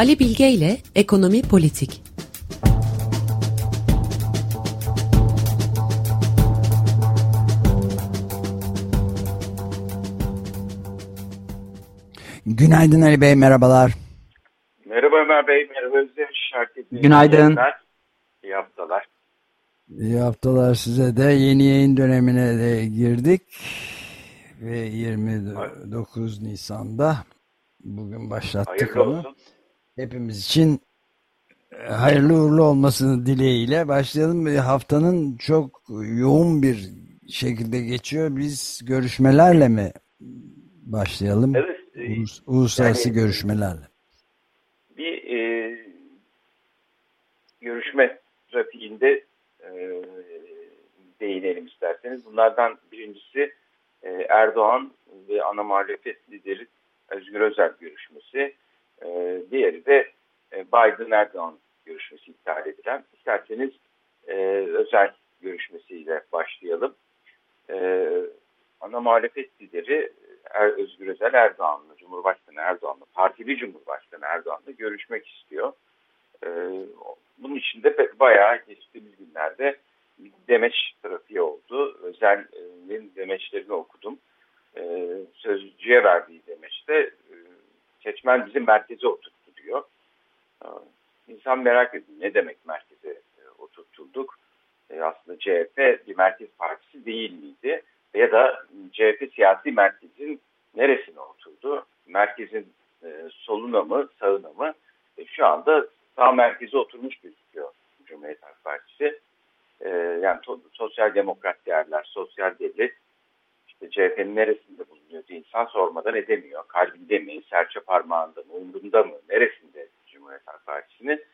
Ali Bilge ile Ekonomi Politik. Günaydın Ali Bey, merhabalar. Merhaba Ömer Bey, merhaba Özdeş. Günaydın. İyi haftalar. İyi haftalar size de. Yeni yayın dönemine de girdik. Ve 29 Nisan'da bugün başlattık Hayırlı onu. olsun. Hepimiz için e, hayırlı uğurlu olmasını dileğiyle başlayalım. Haftanın çok yoğun bir şekilde geçiyor. Biz görüşmelerle mi başlayalım? Evet, e, Ulus- Uluslararası yani- görüşmelerle. bir e, görüşme trafiğinde e, değinelim isterseniz. Bunlardan birincisi e, Erdoğan ve ana muhalefet lideri Özgür Özel görüşmesi. E, diğeri de e, Biden-Erdoğan görüşmesi iptal edilen. İsterseniz e, özel görüşmesiyle başlayalım. E, ana muhalefet lideri er, Özgür Özel Erdoğan'la, Cumhurbaşkanı Erdoğan'la, partili Cumhurbaşkanı Erdoğan'la görüşmek istiyor. Ee, bunun için de bayağı geçtiğimiz günlerde demeç trafiği oldu. Özel'in demeçlerini okudum. Sözcüye verdiği demeçte e, seçmen bizi merkeze oturttu diyor. Ee, İnsan merak ediyor ne demek merkeze e, oturtulduk? Ee, aslında CHP bir merkez partisi değil miydi? ya da CHP siyasi merkezin neresine oturdu? Merkezin e, soluna mı, sağına mı? E, şu anda sağ merkeze oturmuş gözüküyor Cumhuriyet Halk Partisi. E, yani sosyal demokrat değerler, sosyal devlet, işte CHP'nin neresinde bulunuyor diye insan sormadan edemiyor. Kalbinde mi, serçe parmağında mı, umrunda mı, neresinde Cumhuriyet Halk Partisi'nin?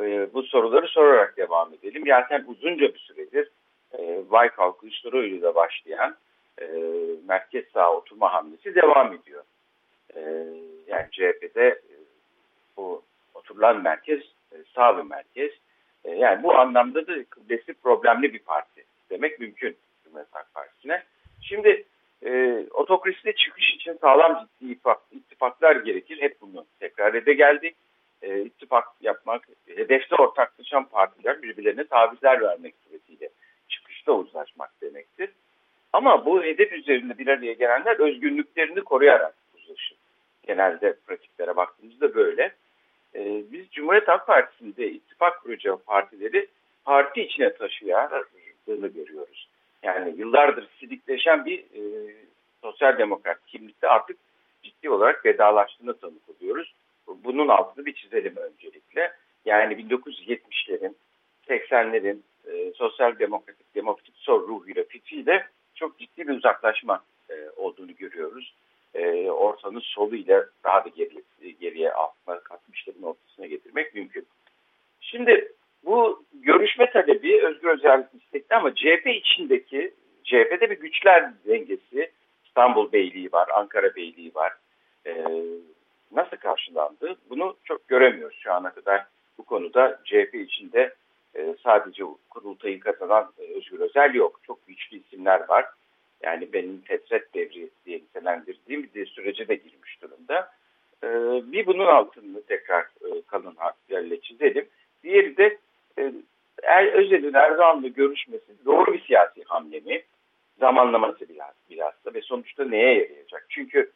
E, bu soruları sorarak devam edelim. Zaten uzunca bir süredir e, Baykal Kılıçdaroğlu ile başlayan e, merkez sağ oturma hamlesi devam ediyor. E, yani CHP'de e, bu oturulan merkez e, sağ bir merkez. E, yani bu anlamda da kıblesi problemli bir parti demek mümkün Cumhuriyet Halk Partisi'ne. Şimdi e, otokraside çıkış için sağlam ciddi ittifak, ittifaklar gerekir. Hep bunu tekrar ede geldik. E, ittifak yapmak, hedefte ortaklaşan partiler birbirlerine tavizler vermek suretiyle çıkışta uzlaşmak demektir. Ama bu hedef üzerinde bir araya gelenler özgünlüklerini koruyarak uzlaşır. Genelde pratiklere baktığımızda böyle. Ee, biz Cumhuriyet Halk Partisi'nde ittifak kuracağı partileri parti içine taşıyardığını görüyoruz. Yani yıllardır silikleşen bir e, sosyal demokrat kimlikte artık ciddi olarak vedalaştığını tanık oluyoruz. Bunun altını bir çizelim öncelikle. Yani 1970'lerin, 80'lerin e, sosyal demokratik, demokratik sol ruhuyla, fikriyle çok ciddi bir uzaklaşma e, olduğunu görüyoruz. E, ortanın soluyla daha da geriye, geriye altına 60'ların ortasına getirmek mümkün. Şimdi bu görüşme talebi Özgür Özel istekli ama CHP içindeki CHP'de bir güçler dengesi İstanbul Beyliği var, Ankara Beyliği var. E, nasıl karşılandı? Bunu çok göremiyoruz şu ana kadar bu konuda CHP içinde e, sadece kurultayı kazanan e, Özgür Özel yok. Çok güçlü isimler var. Yani benim tetret devri diye nitelendirdiğim bir sürece de girmiş durumda. E, bir bunun altını tekrar e, kalın harflerle çizelim. Diğeri de e, er, Özel'in Erdoğan'la görüşmesi doğru bir siyasi hamle mi? Zamanlaması biraz, biraz da ve sonuçta neye yarayacak? Çünkü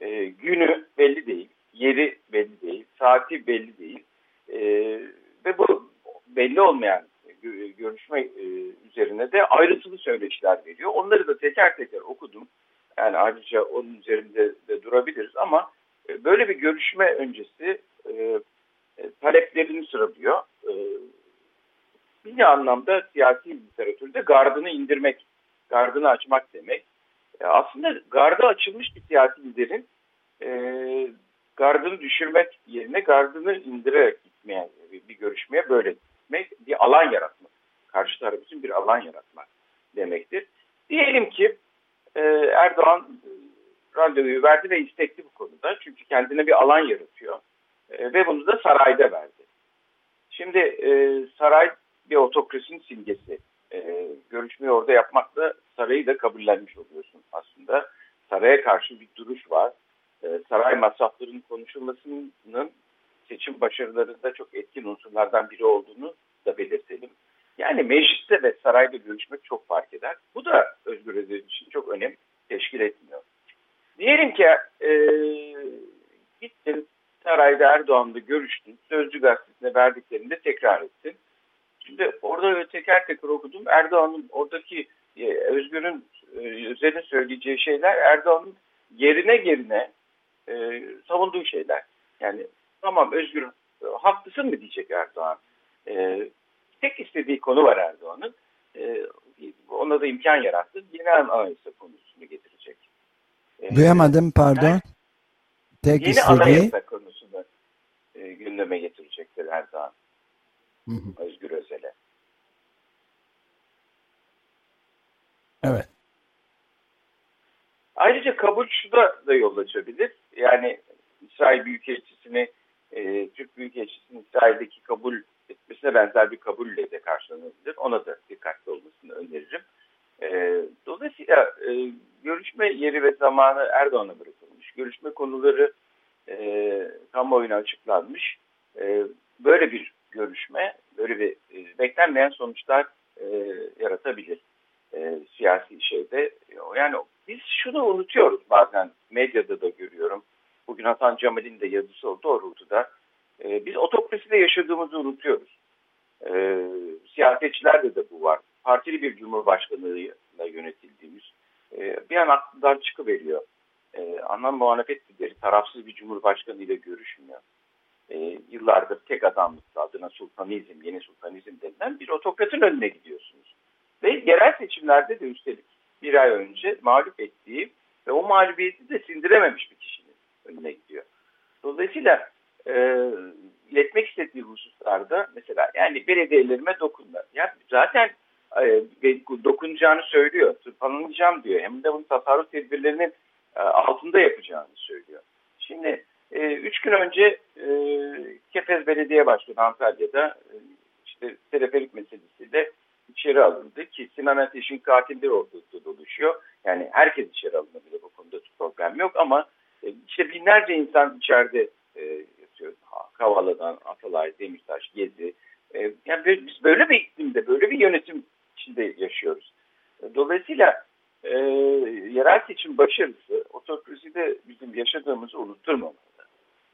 e, günü belli değil, yeri belli değil, saati belli değil. E, ve bu belli olmayan görüşme e, üzerine de ayrıntılı söyleşiler veriyor. Onları da teker teker okudum. Yani ayrıca onun üzerinde de durabiliriz ama e, böyle bir görüşme öncesi e, taleplerini sıralıyor. Bir anlamda siyasi literatürde gardını indirmek, gardını açmak demek. Aslında gardı açılmış bir siyasi liderin gardını düşürmek yerine gardını indirerek gitmeye, bir görüşmeye böyle gitmek, bir alan yaratmak. Karşı taraf için bir alan yaratmak demektir. Diyelim ki e, Erdoğan e, randevuyu verdi ve istekli bu konuda. Çünkü kendine bir alan yaratıyor. E, ve bunu da sarayda verdi. Şimdi e, saray bir otokrasinin simgesi. E, görüşmeyi orada yapmakla sarayı da kabullenmiş oluyorsun aslında. Saraya karşı bir duruş var. E, saray masraflarının konuşulmasının seçim başarılarında çok etkin unsurlardan biri olduğunu da belirtelim. Yani mecliste ve sarayda görüşmek çok fark eder. Bu da Özgür Özel için çok önem teşkil etmiyor. Diyelim ki e, gittin sarayda Erdoğan'la görüştün. Sözcü gazetesine verdiklerini de tekrar ettin. Şimdi orada teker teker okudum. Erdoğan'ın oradaki e, Özgür'ün e, üzerine söyleyeceği şeyler Erdoğan'ın yerine yerine e, savunduğu şeyler. Yani tamam Özgür e, haklısın mı diyecek Erdoğan. E, tek istediği konu var Erdoğan'ın. E, ona da imkan yarattı. Yeni anayasa konusunu getirecek. E, Duyamadım pardon. Yani, tek yeni istediği... anayasa konusunu e, gündeme getirecektir Erdoğan. Hı hı. Özgür Özel'e. Evet. Ayrıca kabul şu da, da yol açabilir. Yani İsrail Büyükelçisi'ni, e, Türk Büyükelçisi'nin İsrail'deki kabul etmesine benzer bir kabulle de karşılanabilir. Ona da dikkatli olmasını öneririm. E, dolayısıyla e, görüşme yeri ve zamanı Erdoğan'a bırakılmış. Görüşme konuları e, kamuoyuna açıklanmış. E, böyle bir görüşme, böyle bir e, beklenmeyen sonuçlar e, yaratabilir e, siyasi şeyde. Yani biz şunu unutuyoruz bazen medyada da görüyorum. Bugün Hasan Cemal'in de yazısı o doğrultuda. E, biz otokraside yaşadığımızı unutuyoruz. E, siyasetçilerde de bu var. Partili bir cumhurbaşkanlığıyla yönetildiğimiz e, bir an aklından çıkıveriyor. E, anlam muhalefet lideri tarafsız bir cumhurbaşkanıyla görüşmüyor. E, yıllardır tek adamlıkla adına sultanizm, yeni sultanizm denilen bir otokratın önüne gidiyorsunuz. Ve yerel seçimlerde de üstelik bir ay önce mağlup ettiği ve o mağlubiyeti de sindirememiş bir kişinin önüne gidiyor. Dolayısıyla e, iletmek istediği hususlarda mesela yani belediyelerime dokunma. Ya zaten e, dokunacağını söylüyor. Tırpanlanacağım diyor. Hem de bunu tasarruf tedbirlerinin e, altında yapacağını söylüyor. Şimdi e, üç gün önce e, Kepez Belediye Başkanı Antalya'da e, işte teleferik meselesiyle içeri alındı ki Sinan Ateş'in katilleri ortada doluşuyor. Yani herkes içeri alınabilir bu konuda problem yok ama e, işte binlerce insan içeride e, yatıyor. Kavala'dan Atalay, Demirtaş, Gezi. E, yani biz böyle bir iklimde, böyle bir yönetim içinde yaşıyoruz. E, dolayısıyla e, yerel seçim başarısı otokraside bizim yaşadığımızı unutturmamalı.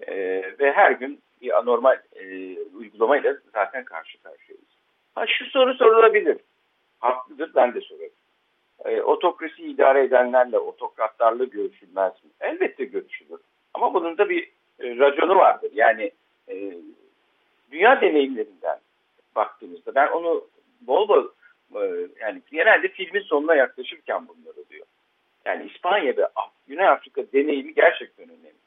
E, ve her gün bir anormal e, uygulamayla zaten karşı karşıyayız. Ha, şu soru sorulabilir. Haklıdır ben de sorarım. E, otokrasi idare edenlerle otokratlarla görüşülmez mi? Elbette görüşülür. Ama bunun da bir e, raconu vardır. Yani e, dünya deneyimlerinden baktığımızda ben onu bol bol e, yani genelde filmin sonuna yaklaşırken bunları diyor. Yani İspanya ve Güney Afrika deneyimi gerçekten önemli.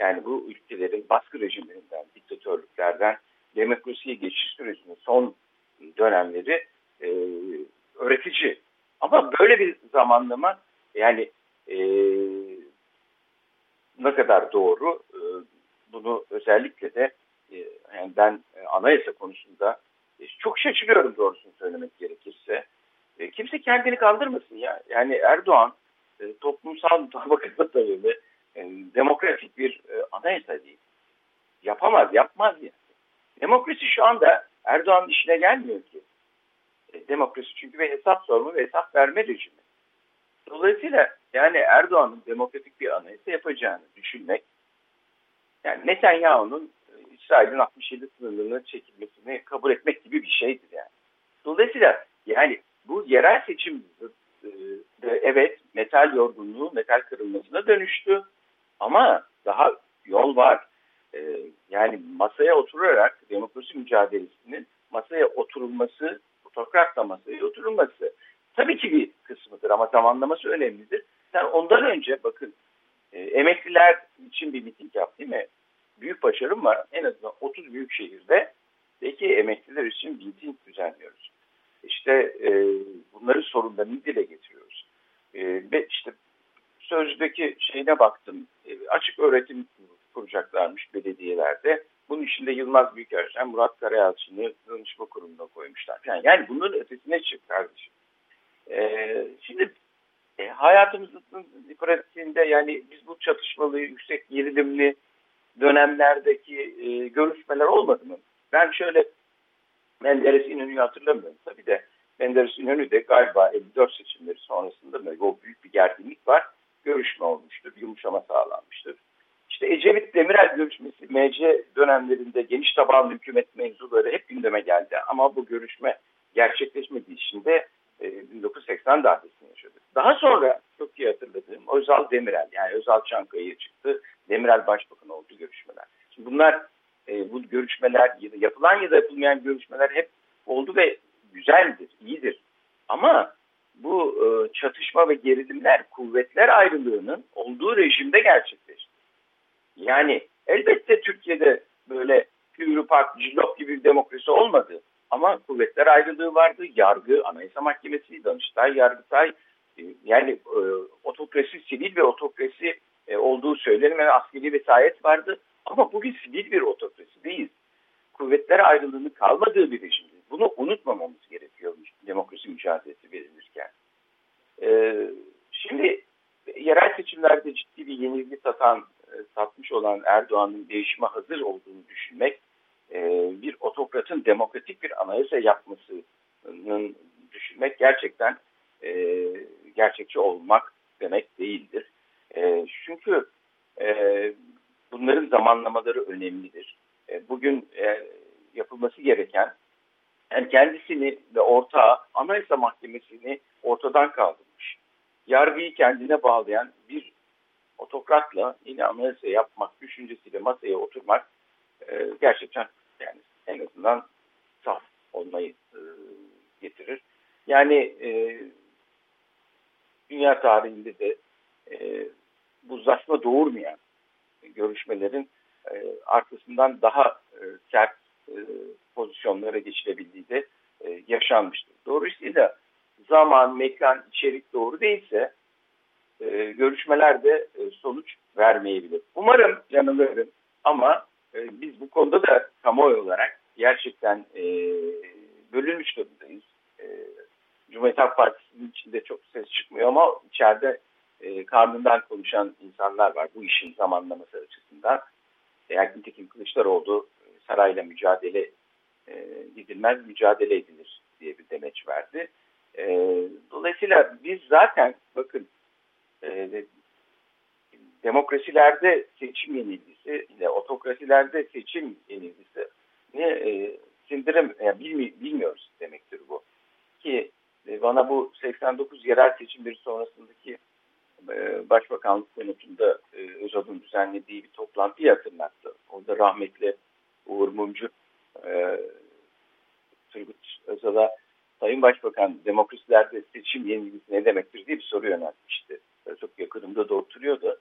Yani bu ülkelerin baskı rejimlerinden, diktatörlüklerden demokrasiye geçiş sürecinin son dönemleri e, öğretici. Ama böyle bir zamanlama yani e, ne kadar doğru e, bunu özellikle de e, yani ben e, anayasa konusunda e, çok şaşırıyorum doğrusunu söylemek gerekirse. E, kimse kendini kandırmasın ya. Yani Erdoğan e, toplumsal tabakata dayalı demokratik bir e, anayasa değil. Yapamaz, yapmaz yani. Demokrasi şu anda Erdoğan'ın işine gelmiyor ki. E, demokrasi çünkü bir hesap sorma ve hesap verme rejimi. Dolayısıyla yani Erdoğan'ın demokratik bir anayasa yapacağını düşünmek, yani Netanyahu'nun e, İsrail'in 67 sınırlarına çekilmesini kabul etmek gibi bir şeydir yani. Dolayısıyla yani bu yerel seçim e, evet metal yorgunluğu, metal kırılmasına dönüştü. Ama daha yol var. E, yani masaya oturarak demokrasi mücadelesinin masaya oturulması, otokratla masaya oturulması tabii ki bir kısmıdır ama zamanlaması önemlidir. Sen ondan önce bakın e, emekliler için bir miting yaptı değil mi? Büyük başarım var. En azından 30 büyük şehirde peki emekliler için miting düzenliyoruz. İşte e, bunların sorunlarını dile getiriyoruz. E, ve işte sözlüdeki şeyine baktım. E, açık öğretim kuracaklarmış belediyelerde. Bunun içinde Yılmaz Büyükerşen, Murat Karayalçın'ı danışma kurumuna koymuşlar. Yani, yani bunların ötesine çık kardeşim. Ee, şimdi e, hayatımızın pratiğinde yani biz bu çatışmalı, yüksek gerilimli dönemlerdeki e, görüşmeler olmadı mı? Ben şöyle Menderes İnönü'yü hatırlamıyorum. Tabii de Menderes İnönü de galiba 54 seçimleri sonrasında mı o büyük bir gerginlik var. Görüşme olmuştur, yumuşama sağlanmıştır. İşte Ecevit Demirel görüşmesi MC dönemlerinde geniş tabanlı hükümet mevzuları hep gündeme geldi. Ama bu görüşme gerçekleşmediği için de 1980 darbesini yaşadık. Daha sonra çok iyi hatırladığım Özal Demirel yani Özal Çankaya'ya çıktı. Demirel Başbakan oldu görüşmeler. Şimdi bunlar e, bu görüşmeler yapılan ya da yapılmayan görüşmeler hep oldu ve güzeldir, iyidir. Ama bu e, çatışma ve gerilimler kuvvetler ayrılığının olduğu rejimde gerçekleşti. Yani elbette Türkiye'de böyle Hürrü Park, Cillop gibi bir demokrasi olmadı. Ama kuvvetler ayrılığı vardı. Yargı, Anayasa Mahkemesi, Danıştay, Yargıtay e, yani e, otokrasi, sivil ve otokrasi e, olduğu söylenilen askeri vesayet vardı. Ama bugün sivil bir otokrasi değil. Kuvvetler ayrılığının kalmadığı bir rejimdi. Bunu unutmamamız gerekiyor demokrasi mücadelesi verilirken. E, şimdi yerel seçimlerde ciddi bir yenilgi satan, e, satmış olan Erdoğan'ın değişime hazır olduğunu düşünmek e, bir otokratın demokratik bir anayasa yapmasının düşünmek gerçekten e, gerçekçi olmak demek değildir. E, çünkü e, bunların zamanlamaları önemlidir. E, bugün e, yapılması gereken hem kendisini ve ortağı Anayasa Mahkemesi'ni ortadan kaldırmış. Yargıyı kendine bağlayan bir otokratla yine anayasa yapmak düşüncesiyle masaya oturmak e, gerçekten yani en azından saf olmayı e, getirir. Yani e, dünya tarihinde de e, buzlaşma doğurmayan görüşmelerin e, arkasından daha e, sert e, pozisyonlara geçilebildiği de e, yaşanmıştır. Dolayısıyla zaman, mekan, içerik doğru değilse e, e, sonuç vermeyebilir. Umarım yanılırım ama e, biz bu konuda da kamuoyu olarak gerçekten bölünmüş durumdayız. E, Cumhuriyet Halk Partisi'nin içinde çok ses çıkmıyor ama içeride karnından konuşan insanlar var bu işin zamanlaması açısından. Eğer nitekim Kılıçdaroğlu sarayla mücadele e, gidilmez mücadele edilir diye bir demeç verdi. E, dolayısıyla biz zaten bakın e, demokrasilerde seçim yenilgisi ile otokrasilerde seçim yenilgisi ne e, sindirim yani bilmi, bilmiyoruz demektir bu. Ki e, bana bu 89 yerel seçimleri sonrasındaki e, Başbakanlık konutunda e, düzenlediği bir toplantıyı hatırlattı. Orada rahmetli Uğur Mumcu e, Turgut Özal'a Sayın Başbakan demokrasilerde seçim yenilgisi ne demektir diye bir soru yöneltmişti. Çok yakınımda da oturuyordu.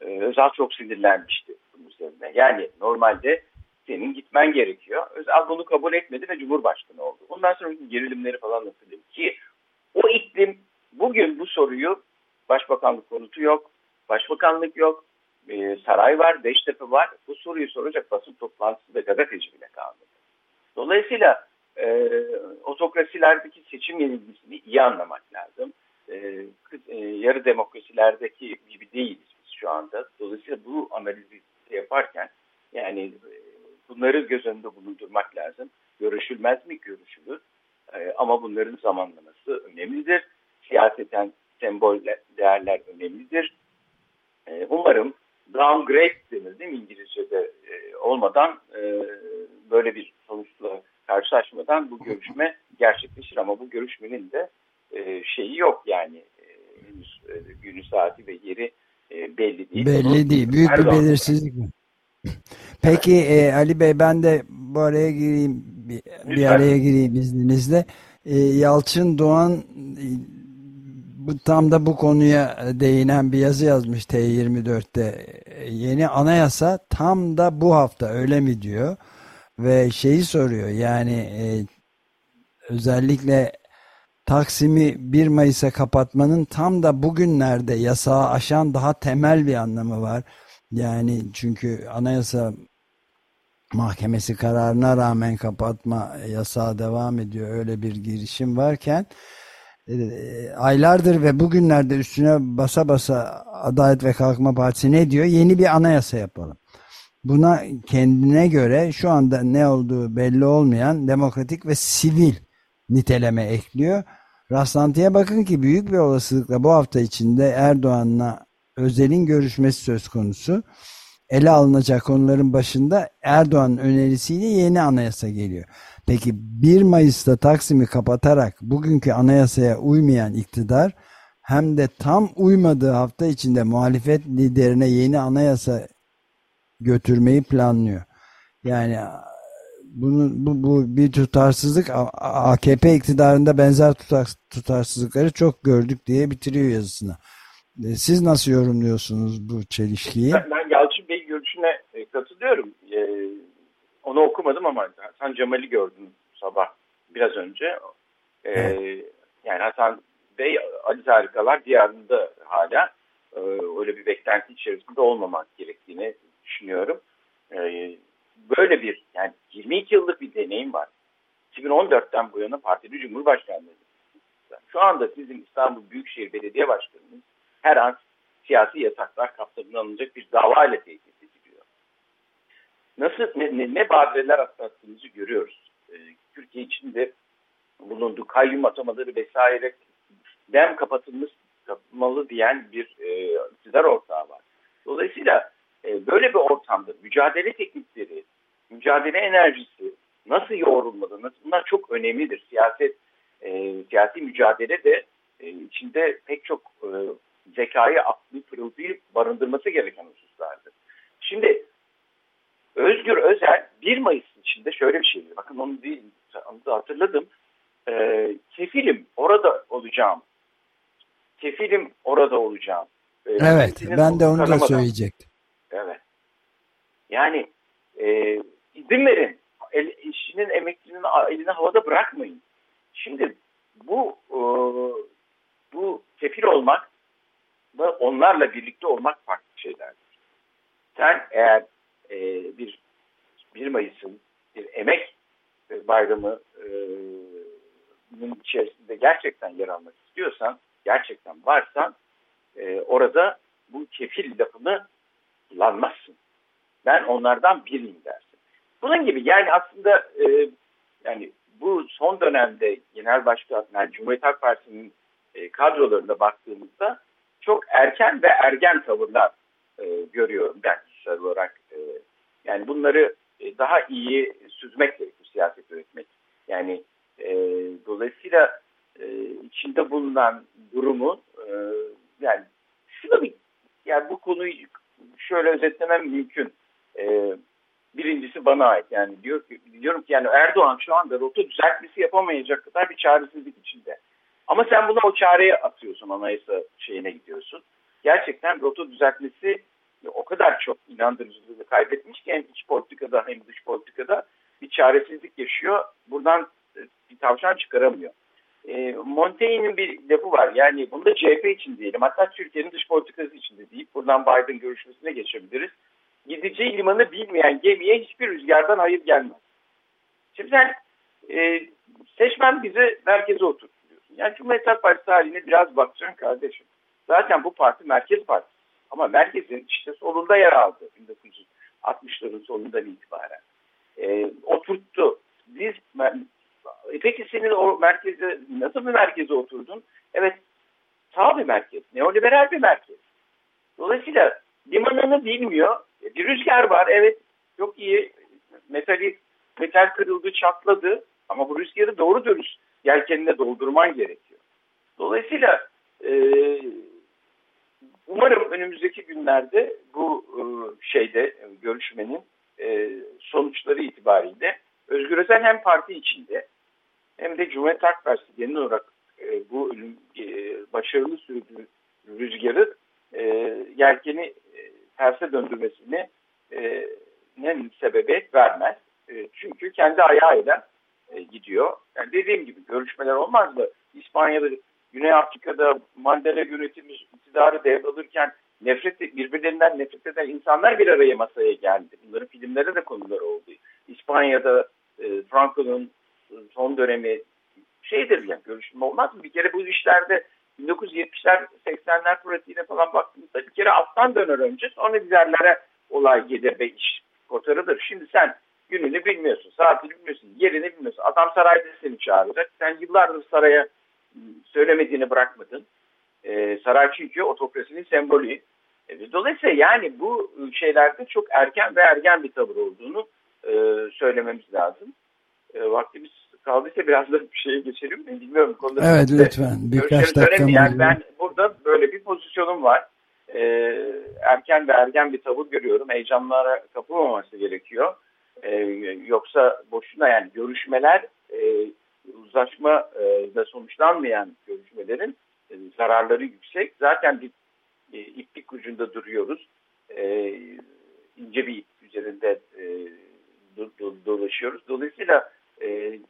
Ee, Özal çok sinirlenmişti bunun üzerine. Yani normalde senin gitmen gerekiyor. Özal bunu kabul etmedi ve Cumhurbaşkanı oldu. Ondan sonra gerilimleri falan hatırlıyorum ki o iklim bugün bu soruyu Başbakanlık konutu yok, Başbakanlık yok, e, saray var, Beştepe var. Bu soruyu soracak basın toplantısı ve gazeteci bile kalmadı. Dolayısıyla e, otokrasilerdeki seçim yenilgisini iyi anlamak lazım. E, e, yarı demokrasilerdeki gibi değiliz şu anda. Dolayısıyla bu analizi yaparken yani e, bunları göz önünde bulundurmak lazım. Görüşülmez mi? Görüşülür. E, ama bunların zamanlaması önemlidir. Siyaseten sembol değerler önemlidir. E, umarım downgrade denir değil mi İngilizce'de olmadan böyle bir sonuçla karşılaşmadan bu görüşme gerçekleşir ama bu görüşmenin de şeyi yok yani henüz günü saati ve yeri e, belli değil. Belli değil. Büyük bir belirsizlik mi? Peki e, Ali Bey ben de bu araya gireyim bir, bir araya gireyim izninizle. E, Yalçın Doğan e, tam da bu konuya değinen bir yazı yazmış T24'te. E, yeni anayasa tam da bu hafta öyle mi diyor? Ve şeyi soruyor yani e, özellikle Taksim'i 1 Mayıs'a kapatmanın tam da bugünlerde yasağı aşan daha temel bir anlamı var. Yani çünkü anayasa mahkemesi kararına rağmen kapatma yasağı devam ediyor. Öyle bir girişim varken e, aylardır ve bugünlerde üstüne basa basa Adalet ve Kalkınma Partisi ne diyor? Yeni bir anayasa yapalım. buna kendine göre şu anda ne olduğu belli olmayan demokratik ve sivil niteleme ekliyor. Rastlantıya bakın ki büyük bir olasılıkla bu hafta içinde Erdoğan'la Özel'in görüşmesi söz konusu. Ele alınacak konuların başında Erdoğan'ın önerisiyle yeni anayasa geliyor. Peki 1 Mayıs'ta Taksim'i kapatarak bugünkü anayasaya uymayan iktidar hem de tam uymadığı hafta içinde muhalefet liderine yeni anayasa götürmeyi planlıyor. Yani bunu, bu, bu bir tutarsızlık AKP iktidarında benzer tutar, tutarsızlıkları çok gördük diye bitiriyor yazısına. E, siz nasıl yorumluyorsunuz bu çelişkiyi? Ben, görüşüne e, katılıyorum. Ee, onu okumadım ama Hasan Cemal'i gördüm sabah biraz önce. Evet. Yani Hasan Bey Ali Harikalar diyarında hala e, öyle bir beklenti içerisinde olmamak gerektiğini düşünüyorum. E, böyle bir yani 22 yıllık bir deneyim var. 2014'ten bu yana partili cumhurbaşkanlığı. Şu anda sizin İstanbul Büyükşehir Belediye Başkanınız her an siyasi yasaklar kapsamına alınacak bir dava ile tehdit. Nasıl ne, ne, ne badireler atlattığımızı görüyoruz. Ee, Türkiye içinde bulunduğu kayyum atamaları vesaire dem kapatılmalı diyen bir e, iktidar ortağı var. Dolayısıyla e, böyle bir ortamda mücadele teknikleri, mücadele enerjisi nasıl yoğrulmalı, bunlar çok önemlidir. Siyaset, e, siyasi mücadele de e, içinde pek çok e, zekayı, aklı, pırıltıyı barındırması gereken hususlardır. Şimdi Özgür Özel 1 Mayıs içinde şöyle bir şey diyor. Bakın onu, değil, onu da hatırladım. E, kefilim orada olacağım. Kefilim orada olacağım. E, evet ben de onu da söyleyecektim. Evet. Yani e, izin verin. El, işinin emeklinin elini havada bırakmayın. Şimdi bu e, bu kefil olmak ve onlarla birlikte olmak farklı şeylerdir. Sen eğer e, bir 1 Mayıs'ın bir emek bayramı e, içerisinde gerçekten yer almak istiyorsan, gerçekten varsan e, orada bu kefil lafını kullanmazsın. Ben onlardan biriyim dersin. Bunun gibi yani aslında e, yani bu son dönemde genel başkan, yani Cumhuriyet Halk Partisi'nin e, kadrolarına baktığımızda çok erken ve ergen tavırlar e, görüyorum ben kişisel olarak. E, yani bunları e, daha iyi süzmek gerekiyor siyaset yönetmek. Yani e, dolayısıyla e, içinde bulunan durumu e, yani şuna bir yani bu konuyu şöyle özetlemem mümkün. E, birincisi bana ait. Yani diyor ki, diyorum ki yani Erdoğan şu anda rota düzeltmesi yapamayacak kadar bir çaresizlik içinde. Ama sen buna o çareye atıyorsun anayasa şeyine gidiyorsun. Gerçekten rota düzeltmesi o kadar çok inandırıcılığını kaybetmiş ki hem iç politikada hem dış politikada bir çaresizlik yaşıyor. Buradan e, bir tavşan çıkaramıyor. E, Montaigne'in bir lafı var. Yani bunu da CHP için diyelim. Hatta Türkiye'nin dış politikası için de deyip buradan Biden görüşmesine geçebiliriz. Gideceği limanı bilmeyen gemiye hiçbir rüzgardan hayır gelmez. Şimdi sen e, seçmen bizi merkeze oturtuyorsun. Yani Cumhuriyet Halk Partisi haline biraz bakacaksın kardeşim. Zaten bu parti merkez partisi. Ama merkezin işte solunda yer aldı 1960'ların sonundan itibaren. E, oturttu. Biz e peki senin o merkeze nasıl bir merkeze oturdun? Evet sağ bir merkez, neoliberal bir merkez. Dolayısıyla limanını bilmiyor. E, bir rüzgar var evet çok iyi metalik metal kırıldı çatladı ama bu rüzgarı doğru dönüş yelkenine doldurman gerekiyor. Dolayısıyla e, umarım önümüzdeki günlerde bu e, şeyde görüşmenin e, sonuçları itibariyle Özgür Özel hem parti içinde hem de Cumhuriyet Halk Partisi genel olarak e, bu e, başarılı sürdüğü rüzgarı e, yelkeni e, terse döndürmesini e, nem sebebiyet vermez. E, çünkü kendi ayağıyla e, gidiyor. Yani dediğim gibi görüşmeler olmaz da İspanya'da, Güney Afrika'da Mandela yönetimi iktidarı devralırken nefret birbirlerinden nefret eden insanlar bir araya masaya geldi. Bunların filmlere de konuları oldu. İspanya'da e, Franco'nun son dönemi şeydir yani görüşme olmaz mı? Bir kere bu işlerde 1970'ler 80'ler pratiğine falan baktığımızda bir kere alttan döner önce sonra bizlerlere olay gelir ve iş kotarıdır. Şimdi sen gününü bilmiyorsun, saatini bilmiyorsun, yerini bilmiyorsun. Adam sarayda seni çağıracak. Sen yıllardır saraya söylemediğini bırakmadın. E, saray çünkü otokrasinin sembolü. E, dolayısıyla yani bu şeylerde çok erken ve ergen bir tavır olduğunu e, söylememiz lazım. E, vaktimiz kaldıysa biraz da bir şeye geçelim mi? Bilmiyorum. Konuda evet lütfen. Birkaç dakika. Yani ben burada böyle bir pozisyonum var. E, erken ve ergen bir tavır görüyorum. Heyecanlara kapılmaması gerekiyor. E, yoksa boşuna yani görüşmeler e, uzlaşma e, da sonuçlanmayan görüşmelerin e, zararları yüksek. Zaten bir e, iplik ucunda duruyoruz. E, ince bir ip üzerinde e, do, do, dolaşıyoruz. Dolayısıyla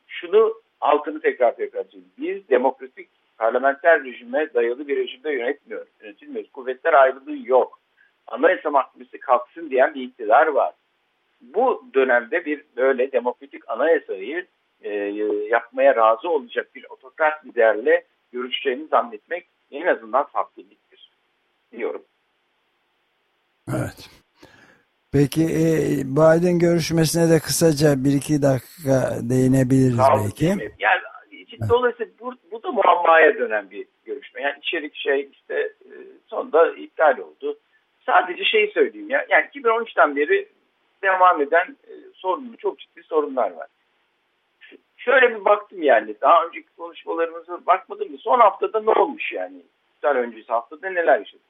şunu altını tekrar tekrar söyleyeyim. Biz demokratik parlamenter rejime dayalı bir rejimde yönetmiyoruz. Yönetilmiyoruz. Kuvvetler ayrılığı yok. Anayasa Mahkemesi kalksın diyen bir iktidar var. Bu dönemde bir böyle demokratik anayasayı e, yapmaya razı olacak bir otokrat liderle görüşeceğini zannetmek en azından saftiliktir diyorum. Evet. Peki e, Biden görüşmesine de kısaca bir iki dakika değinebiliriz Kaldı belki. Yani dolayısıyla bu, bu da muammaya dönen bir görüşme. Yani içerik şey işte e, sonunda iptal oldu. Sadece şeyi söyleyeyim ya. Yani 2013'ten beri devam eden e, sorunlu, çok ciddi sorunlar var. Şöyle bir baktım yani. Daha önceki konuşmalarımıza bakmadım mı? Son haftada ne olmuş yani? İptal öncesi haftada neler yaşadı?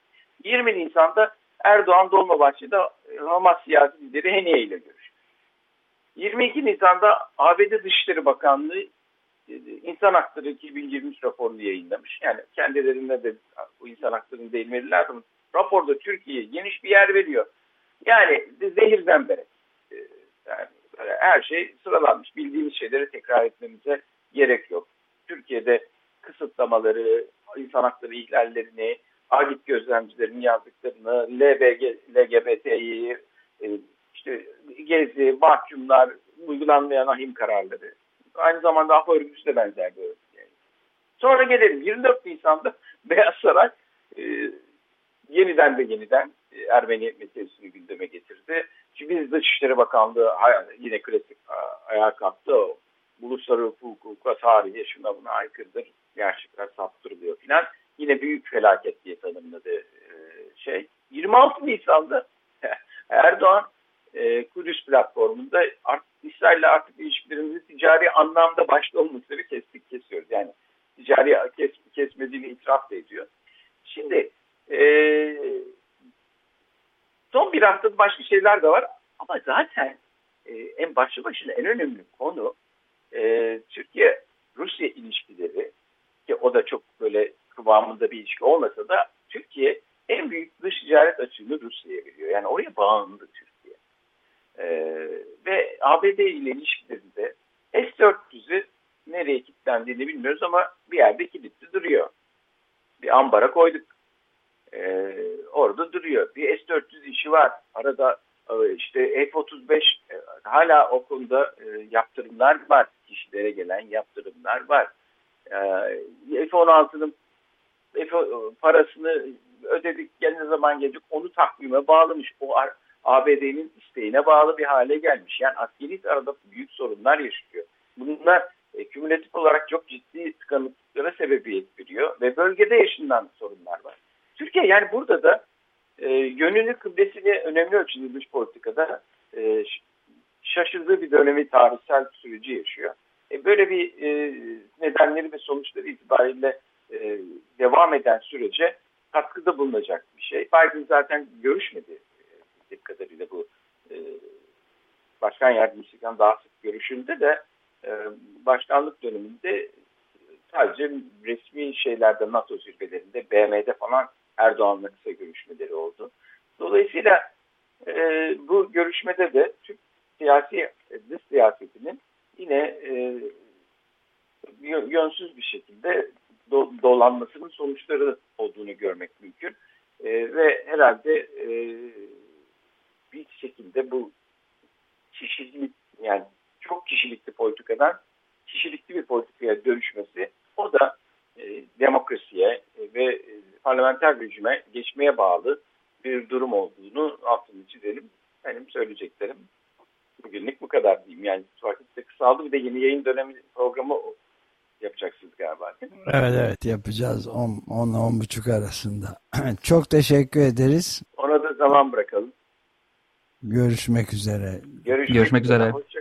20 Nisan'da Erdoğan Dolmabahçe'de Hamas siyasi lideri Heniye ile görüştü. 22 Nisan'da ABD Dışişleri Bakanlığı e, İnsan Hakları 2023 raporunu yayınlamış. Yani kendilerine de bu insan haklarını değinmeliler ama raporda Türkiye'ye geniş bir yer veriyor. Yani zehir zemberek. E, yani her şey sıralanmış. Bildiğimiz şeyleri tekrar etmemize gerek yok. Türkiye'de kısıtlamaları, insan hakları ihlallerini, agit gözlemcilerin yazdıklarını, LBG, LGBT'yi, e, işte gezi, mahkumlar, uygulanmayan ahim kararları. Aynı zamanda AFA örgütü de benzer bir örgüt. Sonra gelelim 24 Nisan'da Beyaz Saray e, yeniden ve yeniden e, Ermeni meselesini gündeme getirdi. Biz Dışişleri Bakanlığı yine klasik ayağa kalktı. O, uluslararası hukuka, tarihe şuna buna aykırıdır. Gerçekler saptırılıyor filan yine büyük felaket diye tanımladı e, şey. 26 Nisan'da Erdoğan e, Kudüs platformunda art, İsrail'le artık ilişkilerimizi ticari anlamda başta olmak üzere kestik kesiyoruz. Yani ticari kes, kesmediğini itiraf da ediyor. Şimdi e, bir haftada başka şeyler de var ama zaten e, en başlı başına en önemli konu e, Türkiye-Rusya ilişkileri ki o da çok böyle kıvamında bir ilişki olmasa da Türkiye en büyük dış ticaret açığını Rusya'ya veriyor. Yani oraya bağımlı Türkiye. Ee, ve ABD ile ilişkilerinde S-400'ü nereye kilitlendiğini bilmiyoruz ama bir yerde kilitli duruyor. Bir ambara koyduk. Ee, orada duruyor. Bir S-400 işi var. Arada e, işte F-35 e, hala o konuda e, yaptırımlar var. Kişilere gelen yaptırımlar var. Ee, F-16'nın parasını ödedik gene zaman gelecek onu takvime bağlamış. O ABD'nin isteğine bağlı bir hale gelmiş. Yani askeri arada büyük sorunlar yaşıyor. Bunlar e, kümülatif olarak çok ciddi tıkanıklıklara sebebiyet veriyor ve bölgede yaşanan sorunlar var. Türkiye yani burada da e, yönünü kıblesini önemli ölçüde dış politikada e, şaşırdığı bir dönemi tarihsel süreci yaşıyor. E, böyle bir e, nedenleri ve sonuçları itibariyle e, devam eden sürece katkıda bulunacak bir şey. Biden zaten görüşmedi e, kadarıyla bu e, başkan yardımcısıyla daha sık görüşüldü de e, başkanlık döneminde sadece resmi şeylerde NATO zirvelerinde BM'de falan Erdoğan'la kısa görüşmeleri oldu. Dolayısıyla e, bu görüşmede de Türk siyasi dış siyasetinin yine e, yönsüz bir şekilde do, dolanmasının sonuçları olduğunu görmek mümkün. E, ve herhalde e, bir şekilde bu kişilik yani çok kişilikli politikadan kişilikli bir politikaya dönüşmesi o da e, demokrasiye ve e, parlamenter rejime geçmeye bağlı bir durum olduğunu altını çizelim. Benim söyleyeceklerim bugünlük bu kadar diyeyim. Yani vakit de kısaldı. Bir de yeni yayın dönemi programı yapacaksınız galiba değil mi? Evet evet yapacağız 10 buçuk arasında. Çok teşekkür ederiz. Ona da zaman bırakalım. Görüşmek üzere. Görüşmek, Görüşmek üzere. Hoşça